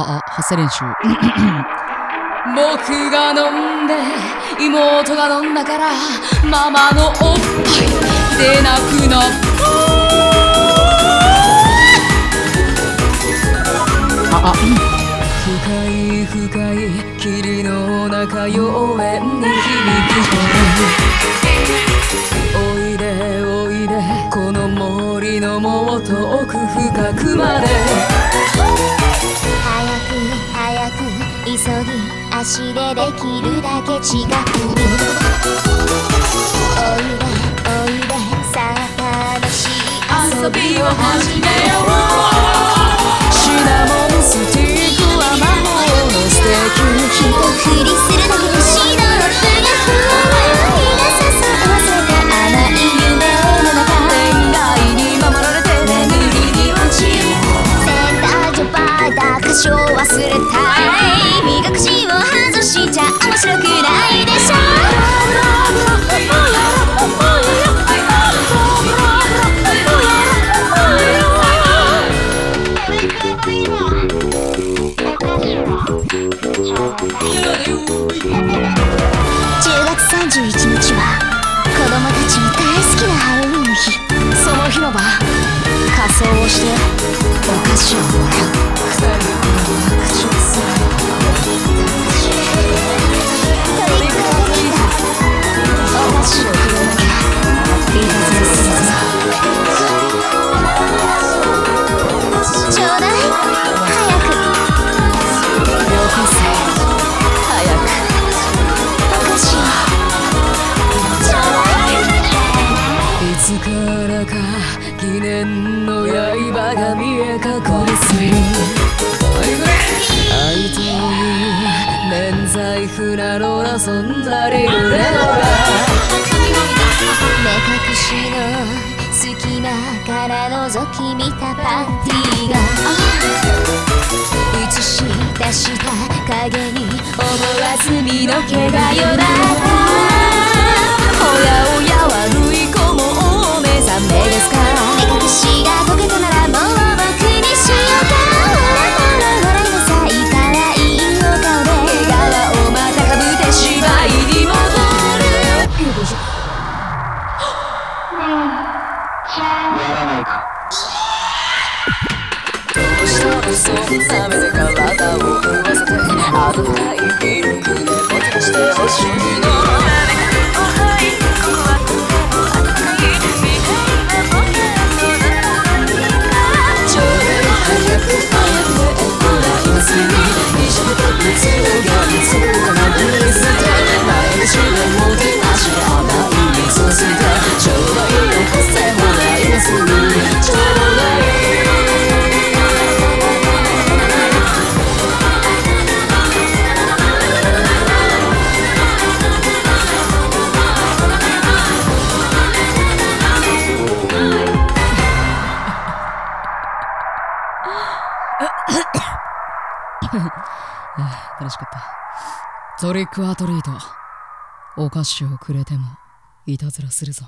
あ、あ、発声練習。僕が飲んで妹が飲んだからママのおっぱい出なくなった。あ、あ、深い深い霧の中妖艶に響く。おいでおいでこの森のもっと奥深くまで。足できるだけ近くにおいでおいでさあ楽しい遊びを始めようシナモンスティックは魔法のステーキ一振りする。だけでシロップがふわ日がささわせた甘い夢の中恋愛に守られて眠りに落ちるセンタージョバーだ歌唱忘れたい目隠しを外しちゃ面白くない。でしょ10月31日は子供たちの大好きなハロウィンの日その広場仮装をしてお菓子をもらうつからか記念の刃が見え隠れする愛という免罪符なのなそんなリルレノが目隠しの隙間から覗き見たパンティーが。映し出した影に思わず身の毛がよだったおやおや悪うしたのそん楽しかった。トリックアトリート。お菓子をくれても、いたずらするぞ。